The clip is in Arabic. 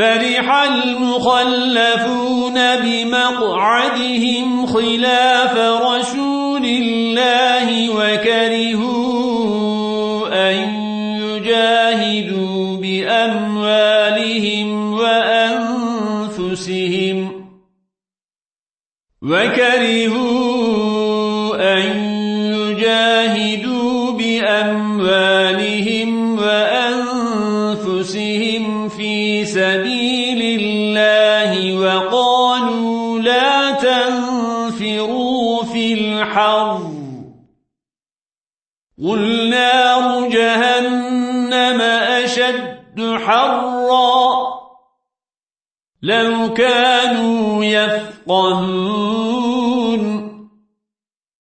فرح المخلفون بمقعدهم خلاف رسول الله وكرهوا أن يجاهدوا بأموالهم وأنفسهم وكرهوا أن يجاهدوا بأموالهم وأنفسهم في سبيل الله وقالوا لا تنفروا في الحر قل نار جهنم أشد حرا. لو كانوا يفقهون.